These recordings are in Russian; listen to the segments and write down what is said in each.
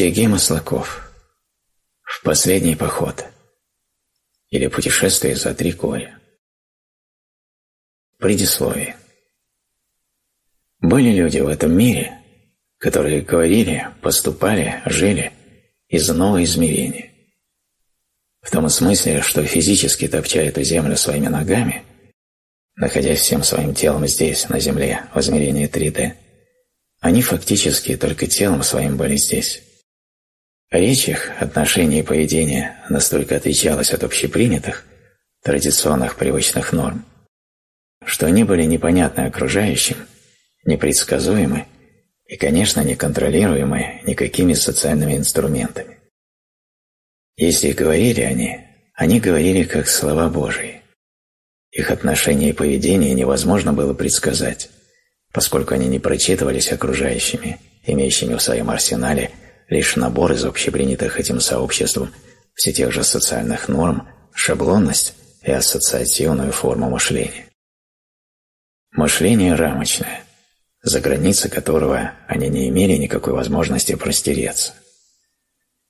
Сергей Маслаков. В последний поход. Или путешествие за три горя. Предисловие. Были люди в этом мире, которые говорили, поступали, жили из нового измерения. В том смысле, что физически топча эту землю своими ногами, находясь всем своим телом здесь, на земле, в измерении 3D, они фактически только телом своим были здесь. Речь их, отношение и поведение настолько отличалось от общепринятых, традиционных привычных норм, что они были непонятны окружающим, непредсказуемы и, конечно, неконтролируемы никакими социальными инструментами. Если говорили они, они говорили как слова Божии. Их отношение и поведение невозможно было предсказать, поскольку они не прочитывались окружающими, имеющими в своем арсенале лишь набор из общепринятых этим сообществом все тех же социальных норм, шаблонность и ассоциативную форму мышления. Мышление рамочное, за границы которого они не имели никакой возможности простереться.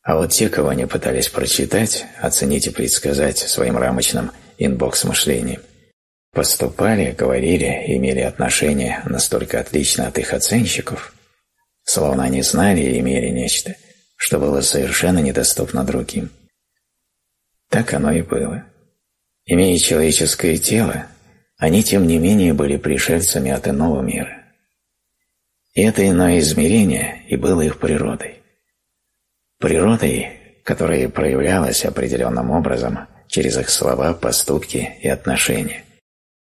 А вот те, кого они пытались прочитать, оценить и предсказать своим рамочным инбокс-мышлением, поступали, говорили, имели отношения настолько отлично от их оценщиков, словно они знали и имели нечто, что было совершенно недоступно другим. Так оно и было. Имея человеческое тело, они, тем не менее, были пришельцами от иного мира. И это иное измерение и было их природой. Природой, которая проявлялась определенным образом через их слова, поступки и отношения,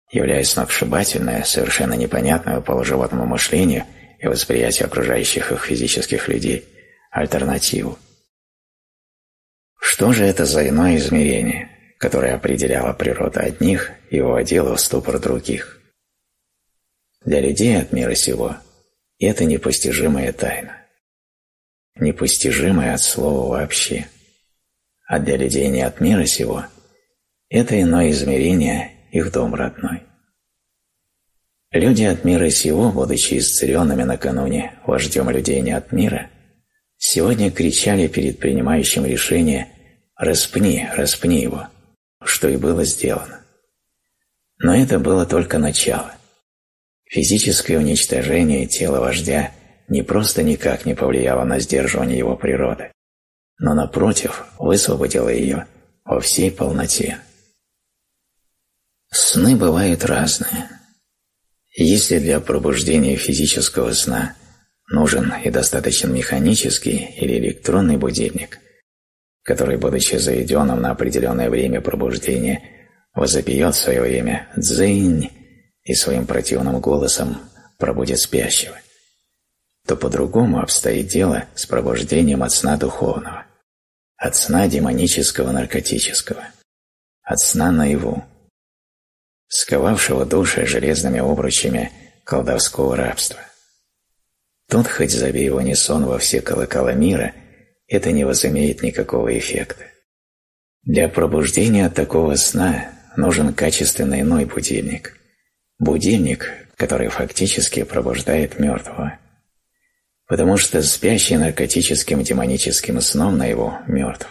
являясь сногсшибательной, совершенно непонятную полуживотному мышлению – и восприятию окружающих их физических людей альтернативу. Что же это за иное измерение, которое определяло природу одних и выводило в ступор других? Для людей от мира сего это непостижимая тайна. Непостижимая от слова вообще. А для людей не от мира сего это иное измерение их дом родной. Люди от мира сего, будучи исцеленными накануне вождем людей не от мира, сегодня кричали перед принимающим решение «распни, распни его», что и было сделано. Но это было только начало. Физическое уничтожение тела вождя не просто никак не повлияло на сдерживание его природы, но, напротив, высвободило ее во всей полноте. Сны бывают разные – если для пробуждения физического сна нужен и достаточно механический или электронный будильник, который, будучи заведенным на определенное время пробуждения, возопьет в свое время «дзынь» и своим противным голосом пробудет спящего, то по-другому обстоит дело с пробуждением от сна духовного, от сна демонического наркотического, от сна наяву, сковавшего души железными обручами колдовского рабства. Тут, хоть забей в унисон во все колокола мира, это не возымеет никакого эффекта. Для пробуждения от такого сна нужен качественный иной будильник. Будильник, который фактически пробуждает мертвого. Потому что спящий наркотическим демоническим сном на его мертв.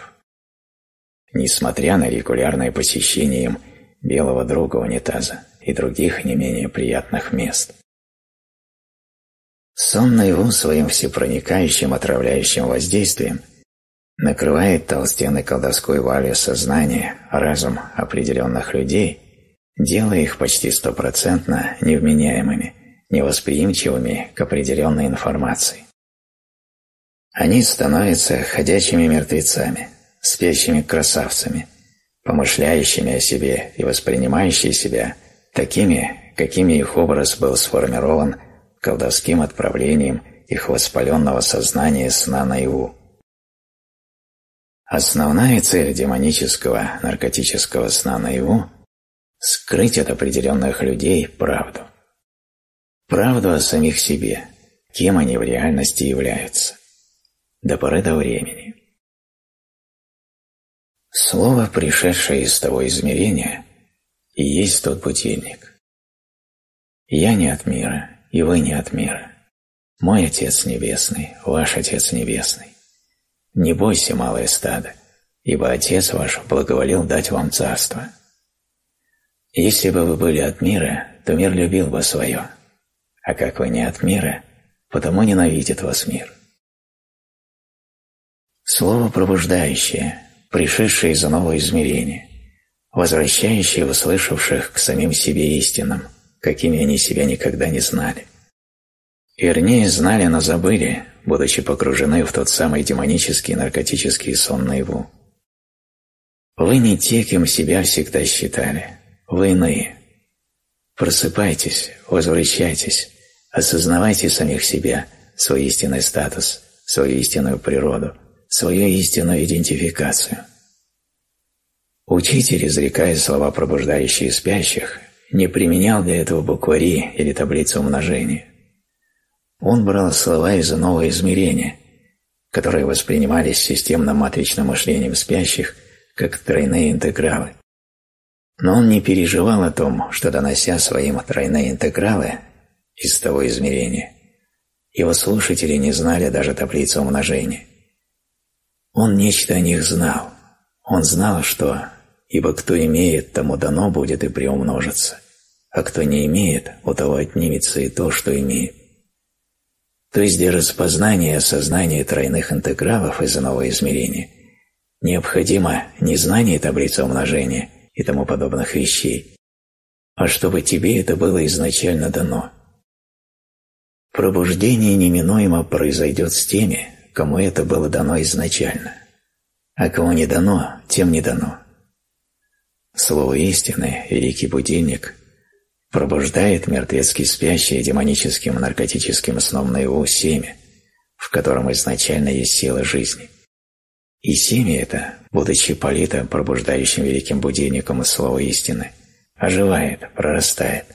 Несмотря на регулярное посещение им белого друга унитаза и других не менее приятных мест. Сон наяву своим всепроникающим отравляющим воздействием накрывает толстенной колдовской валью сознания, разум определенных людей, делая их почти стопроцентно невменяемыми, невосприимчивыми к определенной информации. Они становятся ходячими мертвецами, спящими красавцами, помышляющими о себе и воспринимающие себя такими, какими их образ был сформирован колдовским отправлением их воспаленного сознания сна наяву. Основная цель демонического наркотического сна наяву – скрыть от определенных людей правду. Правду о самих себе, кем они в реальности являются. До поры до времени. Слово, пришедшее из того измерения, и есть тот будильник. Я не от мира, и вы не от мира. Мой Отец Небесный, ваш Отец Небесный. «Не бойся, малое стадо, ибо Отец ваш благоволил дать вам царство». Если бы вы были от мира, то мир любил бы свое, а как вы не от мира, потому ненавидит вас мир. Слово пробуждающее, пришедшее из нового измерения, возвращающее услышавших к самим себе истинам, какими они себя никогда не знали. Вернее, знали, но забыли, будучи погружены в тот самый демонический наркотический сон наяву. Вы не те, кем себя всегда считали, вы иные. Просыпайтесь, возвращайтесь, осознавайте самих себя, свой истинный статус, свою истинную природу, свою истинную идентификацию. Учитель, изрекая слова, пробуждающие спящих, не применял для этого буквари или таблицу умножения. Он брал слова из нового измерения, которые воспринимались системным матричным мышлением спящих как тройные интегралы. Но он не переживал о том, что, донося своим тройные интегралы из того измерения, его слушатели не знали даже таблицу умножения. Он нечто о них знал. Он знал, что «ибо кто имеет, тому дано будет и приумножится, а кто не имеет, у того отнимется и то, что имеет». То есть для распознания и осознания тройных интегралов из иного измерения необходимо не знание таблицы умножения – и тому подобных вещей, а чтобы тебе это было изначально дано. Пробуждение неминуемо произойдет с теми, кому это было дано изначально, а кому не дано, тем не дано. Слово истины, великий будильник, пробуждает мертвецки спящее демоническим наркотическим сном наяву семя, в котором изначально есть сила жизни. И семя это, будучи политом, пробуждающим великим будильником из слова истины, оживает, прорастает,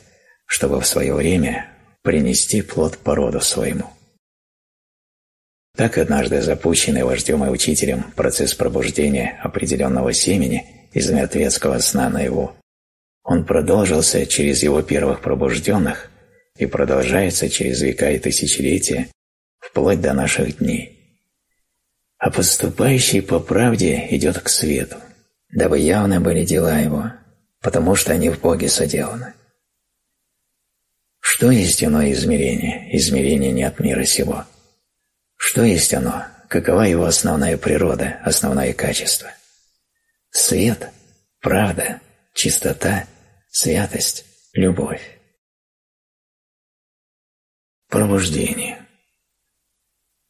чтобы в свое время принести плод по роду своему. Так однажды запущенный вождем и учителем процесс пробуждения определенного семени из мертвецкого сна на его, он продолжился через его первых пробужденных и продолжается через века и тысячелетия вплоть до наших дней а поступающий по правде идет к свету, дабы явны были дела его, потому что они в Боге соделаны. Что есть иное измерение, измерение не от мира сего? Что есть оно? Какова его основная природа, основное качество? Свет, правда, чистота, святость, любовь. Пробуждение.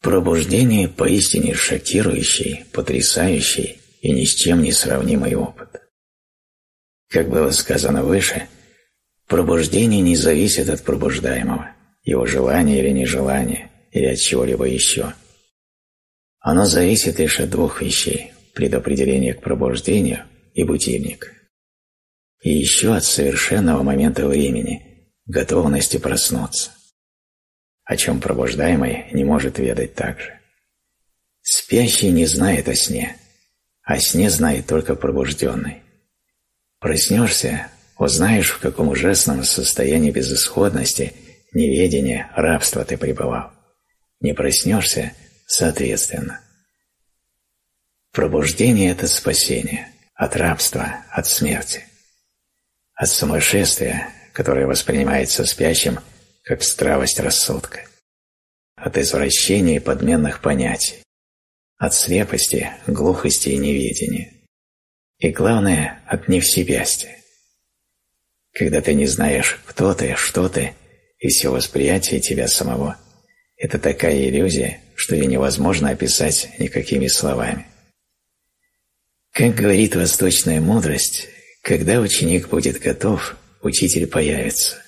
Пробуждение – поистине шокирующий, потрясающий и ни с чем не сравнимый опыт. Как было сказано выше, пробуждение не зависит от пробуждаемого, его желания или нежелания, или от чего-либо еще. Оно зависит лишь от двух вещей – предопределения к пробуждению и будильника. И еще от совершенного момента времени, готовности проснуться о чем пробуждаемый не может ведать также. Спящий не знает о сне, о сне знает только пробужденный. Проснешься, узнаешь, в каком ужасном состоянии безысходности, неведения, рабства ты пребывал. Не проснешься, соответственно. Пробуждение – это спасение от рабства, от смерти, от сумасшествия, которое воспринимается спящим – как стравость рассудка, от извращения и подменных понятий, от слепости, глухости и неведения. И главное, от невсебястия. Когда ты не знаешь, кто ты, что ты, и все восприятие тебя самого, это такая иллюзия, что ее невозможно описать никакими словами. Как говорит восточная мудрость, когда ученик будет готов, учитель появится.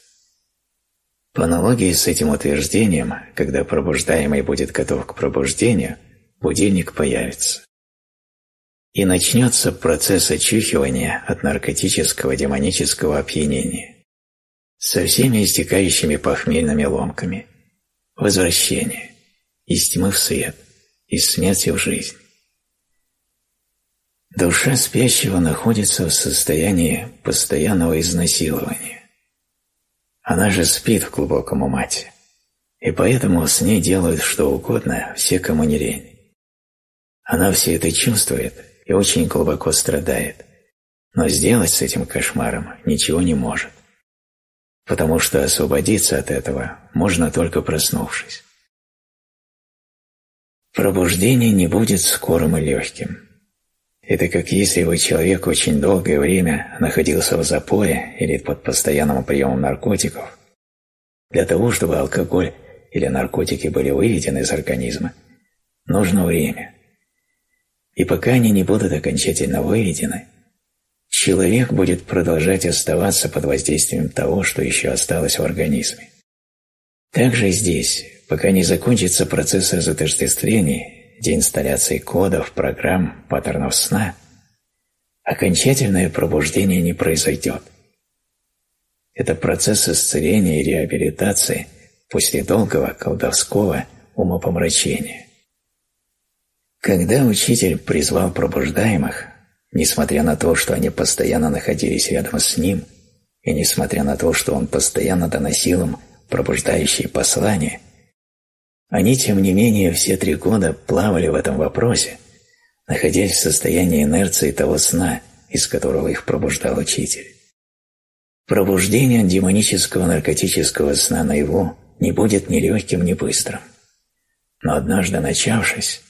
По аналогии с этим утверждением, когда пробуждаемый будет готов к пробуждению, будильник появится. И начнется процесс очухивания от наркотического демонического опьянения со всеми истекающими похмельными ломками, возвращение из тьмы в свет, из смерти в жизнь. Душа спящего находится в состоянии постоянного изнасилования. Она же спит в глубоком умате, и поэтому с ней делают что угодно все, кому не лень. Она все это чувствует и очень глубоко страдает, но сделать с этим кошмаром ничего не может, потому что освободиться от этого можно только проснувшись. Пробуждение не будет скорым и легким. Это как если бы человек очень долгое время находился в запое или под постоянным приемом наркотиков. Для того, чтобы алкоголь или наркотики были выведены из организма, нужно время. И пока они не будут окончательно выведены, человек будет продолжать оставаться под воздействием того, что еще осталось в организме. Также здесь, пока не закончится процесс разотождествления, деинсталляции кодов, программ, паттернов сна, окончательное пробуждение не произойдет. Это процесс исцеления и реабилитации после долгого колдовского умопомрачения. Когда учитель призвал пробуждаемых, несмотря на то, что они постоянно находились рядом с ним, и несмотря на то, что он постоянно доносил им пробуждающие послания, они, тем не менее, все три года плавали в этом вопросе, находясь в состоянии инерции того сна, из которого их пробуждал учитель. Пробуждение демонического наркотического сна наяву не будет ни легким, ни быстрым. Но однажды начавшись,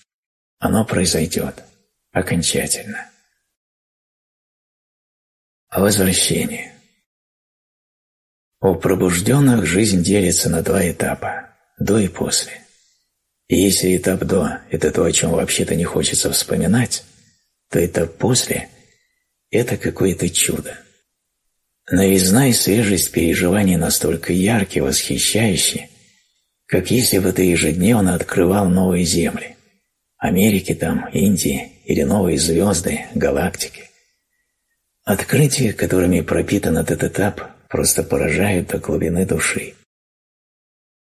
оно произойдет окончательно. Возвращение. У пробужденных жизнь делится на два этапа – до и после. И если этап «до» – это то, о чем вообще-то не хочется вспоминать, то этап «после» – это какое-то чудо. Новизна и свежесть переживаний настолько яркие, восхищающие, как если бы ты ежедневно открывал новые земли. Америки там, Индии или новые звезды, галактики. Открытия, которыми пропитан этот этап, просто поражают до глубины души.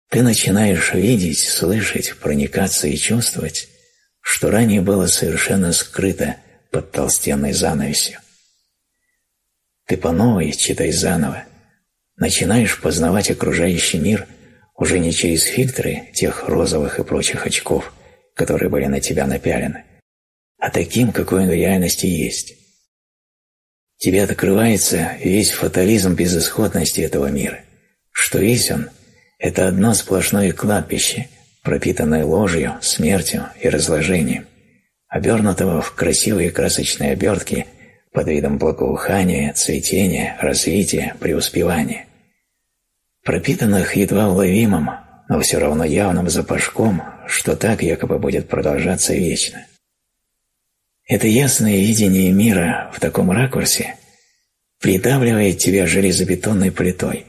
Ты начинаешь видеть, слышать, проникаться и чувствовать, что ранее было совершенно скрыто под толстенной занавесью. Ты по новой, читай заново, начинаешь познавать окружающий мир уже не через фильтры тех розовых и прочих очков, которые были на тебя напялены, а таким, какой он в реальности есть. Тебе открывается весь фатализм безысходности этого мира, что весь он – это одно сплошное кладбище, пропитанное ложью, смертью и разложением, обернутого в красивые красочные обертки под видом благоухания, цветения, развития, преуспевания, пропитанных едва уловимым, но все равно явным запашком, что так якобы будет продолжаться вечно. Это ясное видение мира в таком ракурсе придавливает тебя железобетонной плитой,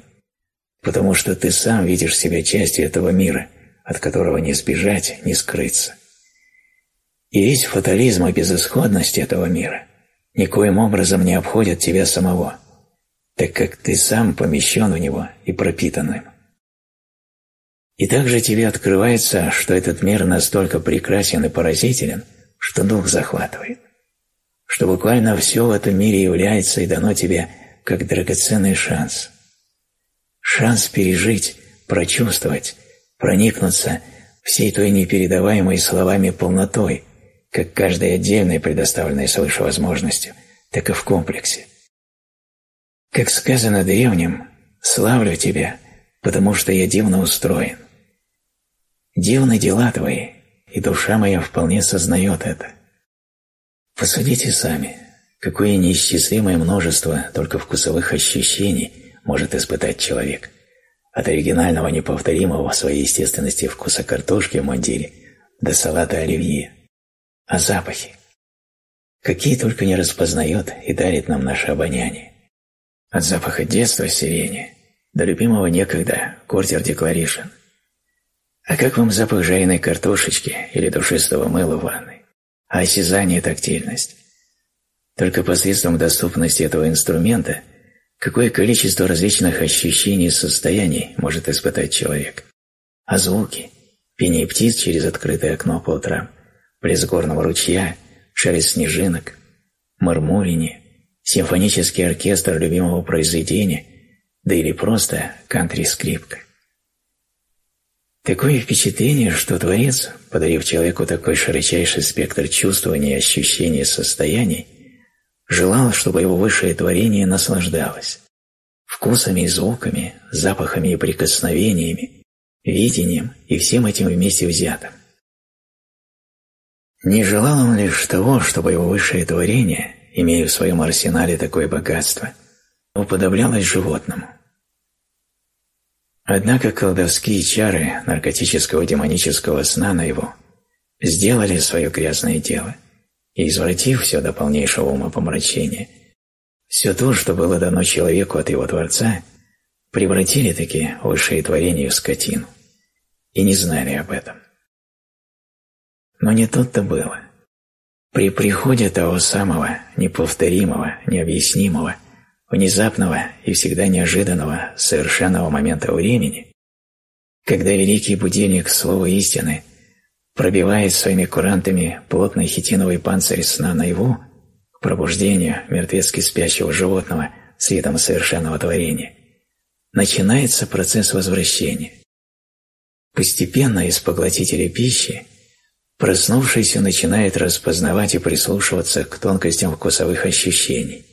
потому что ты сам видишь себя частью этого мира, от которого не сбежать, не скрыться. И весь фатализм и безысходность этого мира никоим образом не обходят тебя самого, так как ты сам помещен в него и пропитан им. И также тебе открывается, что этот мир настолько прекрасен и поразителен, что дух захватывает. Что буквально все в этом мире является и дано тебе как драгоценный шанс. Шанс пережить, прочувствовать, проникнуться всей той непередаваемой словами полнотой, как каждой отдельной предоставленной свыше возможностью, так и в комплексе. Как сказано древним, «Славлю тебя, потому что я дивно устроен». Дивны дела твои, и душа моя вполне сознает это. Посудите сами, какое неисчислимое множество только вкусовых ощущений может испытать человек, от оригинального неповторимого в своей естественности вкуса картошки в мундире до салата оливье. А запахи? Какие только не распознает и дарит нам наше обоняние. От запаха детства сирени до любимого некогда Quarter Declaration – а как вам запах жареной картошечки или душистого мыла в ванной? А осязание и тактильность? Только посредством доступности этого инструмента какое количество различных ощущений и состояний может испытать человек? А звуки? Пение птиц через открытое окно по утрам, плеск горного ручья, шелест снежинок, мурмурение, симфонический оркестр любимого произведения, да или просто кантри-скрипка. Такое впечатление, что Творец, подарив человеку такой широчайший спектр чувствований, ощущений и состояний, желал, чтобы его высшее творение наслаждалось вкусами и звуками, запахами и прикосновениями, видением и всем этим вместе взятым. Не желал он лишь того, чтобы его высшее творение, имея в своем арсенале такое богатство, уподоблялось животному. Однако колдовские чары наркотического демонического сна на его сделали свое грязное дело и, извратив все до полнейшего умопомрачения, все то, что было дано человеку от его Творца, превратили таки высшее творение в скотину и не знали об этом. Но не тут-то было. При приходе того самого, неповторимого, необъяснимого, внезапного и всегда неожиданного совершенного момента времени, когда великий будильник слова истины пробивает своими курантами плотный хитиновый панцирь сна наяву, к пробуждению мертвецки спящего животного светом совершенного творения, начинается процесс возвращения. Постепенно из поглотителя пищи проснувшийся начинает распознавать и прислушиваться к тонкостям вкусовых ощущений,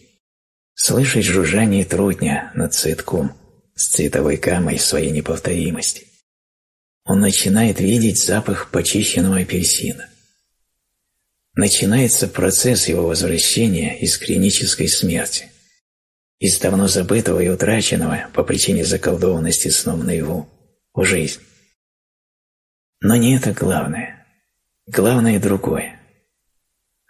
слышать жужжание трутня над цветком с цветовой камой своей неповторимости. Он начинает видеть запах почищенного апельсина начинается процесс его возвращения из клинической смерти, из давно забытого и утраченного по причине заколдованности сном наяву в жизнь. Но не это главное. Главное другое.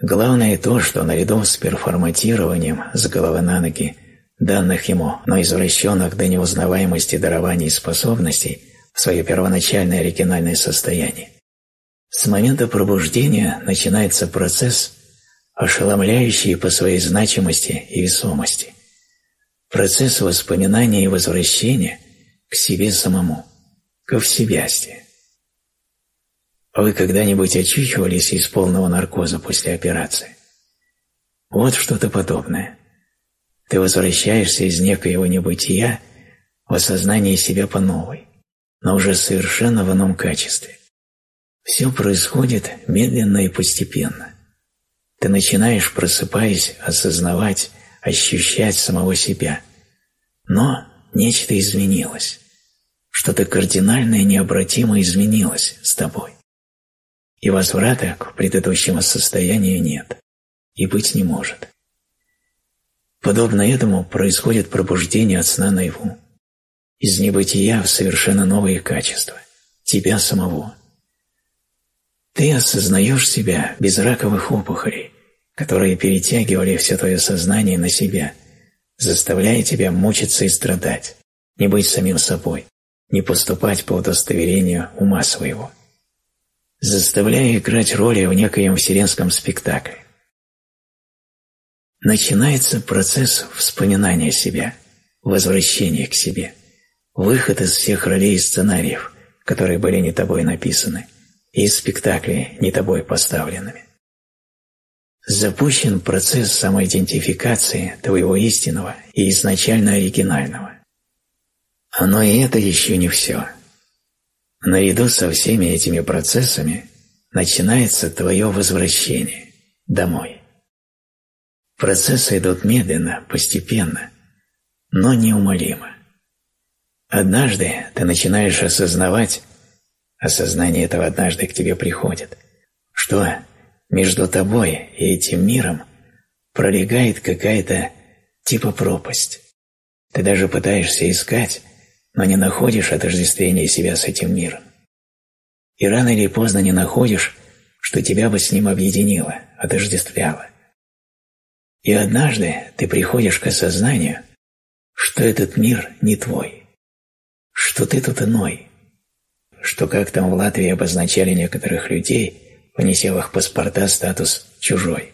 Главное то, что наряду с перформатированием с головы на ноги данных ему, но извращенных до неузнаваемости дарований и способностей в свое первоначальное оригинальное состояние, с момента пробуждения начинается процесс, ошеломляющий по своей значимости и весомости. Процесс воспоминания и возвращения к себе самому, ко всебястию. Вы когда-нибудь очухивались из полного наркоза после операции? Вот что-то подобное. Ты возвращаешься из некоего небытия в осознание себя по новой, но уже совершенно в ином качестве. Все происходит медленно и постепенно. Ты начинаешь, просыпаясь, осознавать, ощущать самого себя. Но нечто изменилось. Что-то кардинальное необратимо изменилось с тобой. И возврата к предыдущему состоянию нет. И быть не может. Подобно этому происходит пробуждение от сна наяву. Из небытия в совершенно новые качества. Тебя самого. Ты осознаешь себя без раковых опухолей, которые перетягивали все твое сознание на себя, заставляя тебя мучиться и страдать, не быть самим собой, не поступать по удостоверению ума своего, заставляя играть роли в некоем вселенском спектакле. Начинается процесс вспоминания себя, возвращения к себе, выход из всех ролей и сценариев, которые были не тобой написаны – и спектакли не тобой поставленными. Запущен процесс самоидентификации твоего истинного и изначально оригинального. Но и это еще не все. Наряду со всеми этими процессами начинается твое возвращение домой. Процессы идут медленно, постепенно, но неумолимо. Однажды ты начинаешь осознавать, осознание этого однажды к тебе приходит, что между тобой и этим миром пролегает какая-то типа пропасть. Ты даже пытаешься искать, но не находишь отождествления себя с этим миром. И рано или поздно не находишь, что тебя бы с ним объединило, отождествляло. И однажды ты приходишь к осознанию, что этот мир не твой, что ты тут иной, что как там в Латвии обозначали некоторых людей, понеся их паспорта статус «чужой».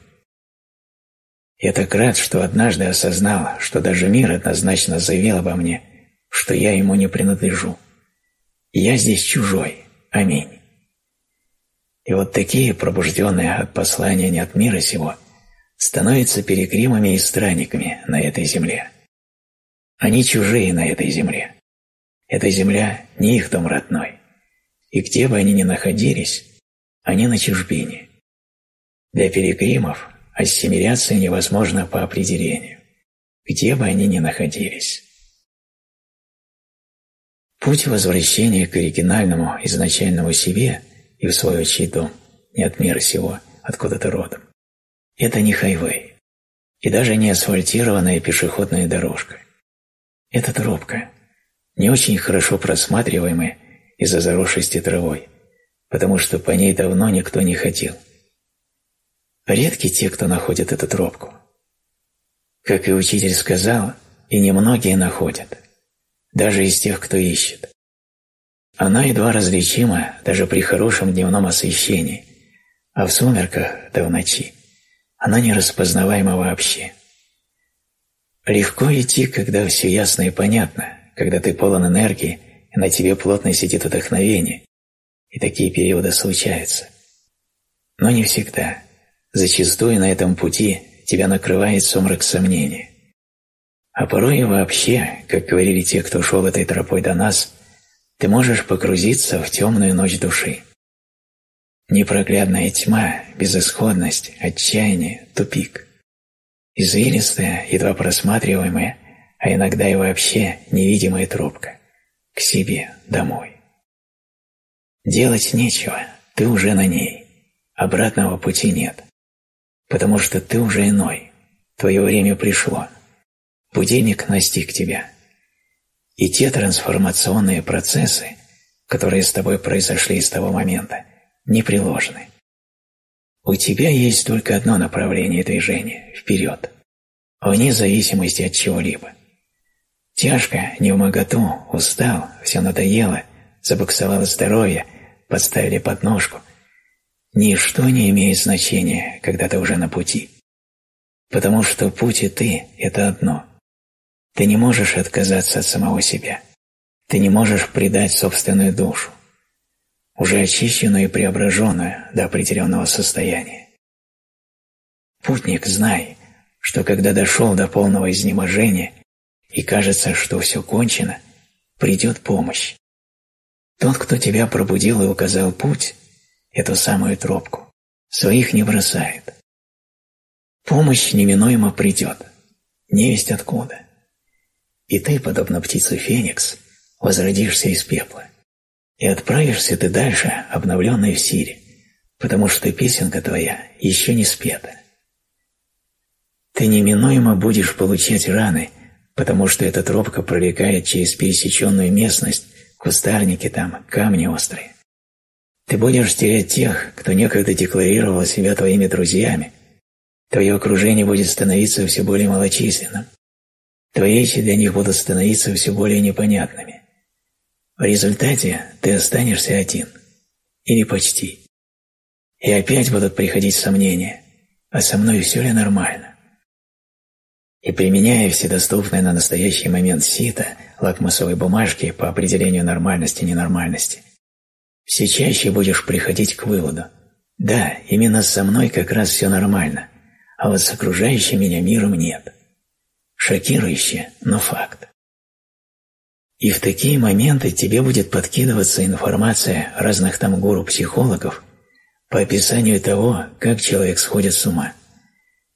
Я так рад, что однажды осознал, что даже мир однозначно заявил обо мне, что я ему не принадлежу. Я здесь чужой. Аминь. И вот такие, пробужденные от послания не от мира сего, становятся перекримами и странниками на этой земле. Они чужие на этой земле. Эта земля не их дом родной. и где бы они ни находились, они на чужбине. Для пилигримов ассимиляция невозможна по определению, где бы они ни находились. Путь возвращения к оригинальному изначальному себе и в свой отчий дом, не от мира сего, откуда ты родом, это не хайвей, и даже не асфальтированная пешеходная дорожка. Это тропка, не очень хорошо просматриваемая из-за заросшести травой, потому что по ней давно никто не ходил. Редки те, кто находит эту тропку. Как и учитель сказал, и немногие находят, даже из тех, кто ищет. Она едва различима даже при хорошем дневном освещении, а в сумерках да в ночи она не распознаваема вообще. Легко идти, когда все ясно и понятно, когда ты полон энергии, и на тебе плотно сидит вдохновение, и такие периоды случаются. Но не всегда. Зачастую на этом пути тебя накрывает сумрак сомнения. А порой и вообще, как говорили те, кто шел этой тропой до нас, ты можешь погрузиться в темную ночь души. Непроглядная тьма, безысходность, отчаяние, тупик. Извилистая, едва просматриваемая, а иногда и вообще невидимая трубка. К себе, домой. Делать нечего, ты уже на ней. Обратного пути нет. Потому что ты уже иной. Твое время пришло. Будильник настиг тебя. И те трансформационные процессы, которые с тобой произошли с того момента, непреложны. У тебя есть только одно направление движения – вперед, вне зависимости от чего-либо. Тяжко, не в моготу, устал, все надоело, забуксовало здоровье, подставили подножку. Ничто не имеет значения, когда ты уже на пути. Потому что путь и ты – это одно. Ты не можешь отказаться от самого себя. Ты не можешь предать собственную душу, уже очищенную и преображенную до определенного состояния. Путник, знай, что когда дошел до полного изнеможения и кажется, что все кончено, придет помощь. Тот, кто тебя пробудил и указал путь, эту самую тропку, своих не бросает. Помощь неминуемо придет, невесть откуда. И ты, подобно птице Феникс, возродишься из пепла. И отправишься ты дальше, обновленный в силе, потому что песенка твоя еще не спета. Ты неминуемо будешь получать раны, потому что эта тропка пролегает через пересеченную местность, кустарники там, камни острые. Ты будешь терять тех, кто некогда декларировал себя твоими друзьями. Твое окружение будет становиться все более малочисленным. Твои речи для них будут становиться все более непонятными. В результате ты останешься один. Или почти. И опять будут приходить сомнения, а со мной все ли нормально? и применяя все доступные на настоящий момент сито, лакмусовой бумажки по определению нормальности и ненормальности, все чаще будешь приходить к выводу «Да, именно со мной как раз все нормально, а вот с окружающим меня миром нет». Шокирующе, но факт. И в такие моменты тебе будет подкидываться информация разных там гуру-психологов по описанию того, как человек сходит с ума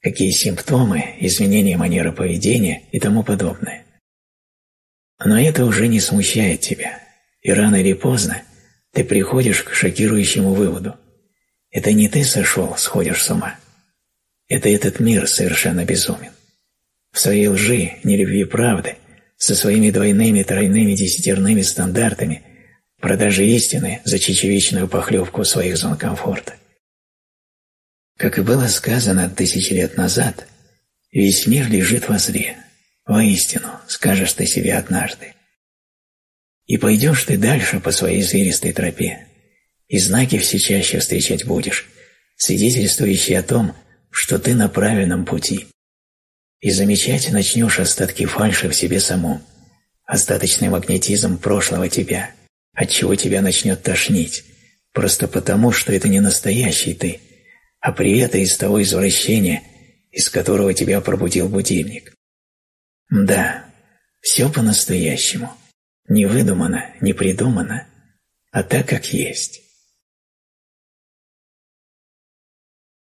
какие симптомы, изменения манеры поведения и тому подобное. Но это уже не смущает тебя, и рано или поздно ты приходишь к шокирующему выводу. Это не ты сошел, сходишь с ума. Это этот мир совершенно безумен. В своей лжи, нелюбви правды, со своими двойными, тройными, десятерными стандартами продажи истины за чечевичную похлебку своих зон комфорта. Как и было сказано тысячи лет назад, весь мир лежит возле. Воистину, скажешь ты себе однажды. И пойдешь ты дальше по своей зверистой тропе, и знаки все чаще встречать будешь, свидетельствующие о том, что ты на правильном пути. И замечать начнешь остатки фальши в себе самом, остаточный магнетизм прошлого тебя, от чего тебя начнет тошнить, просто потому, что это не настоящий ты – а привета из того извращения, из которого тебя пробудил будильник. Да, все по-настоящему, не выдумано, не придумано, а так, как есть.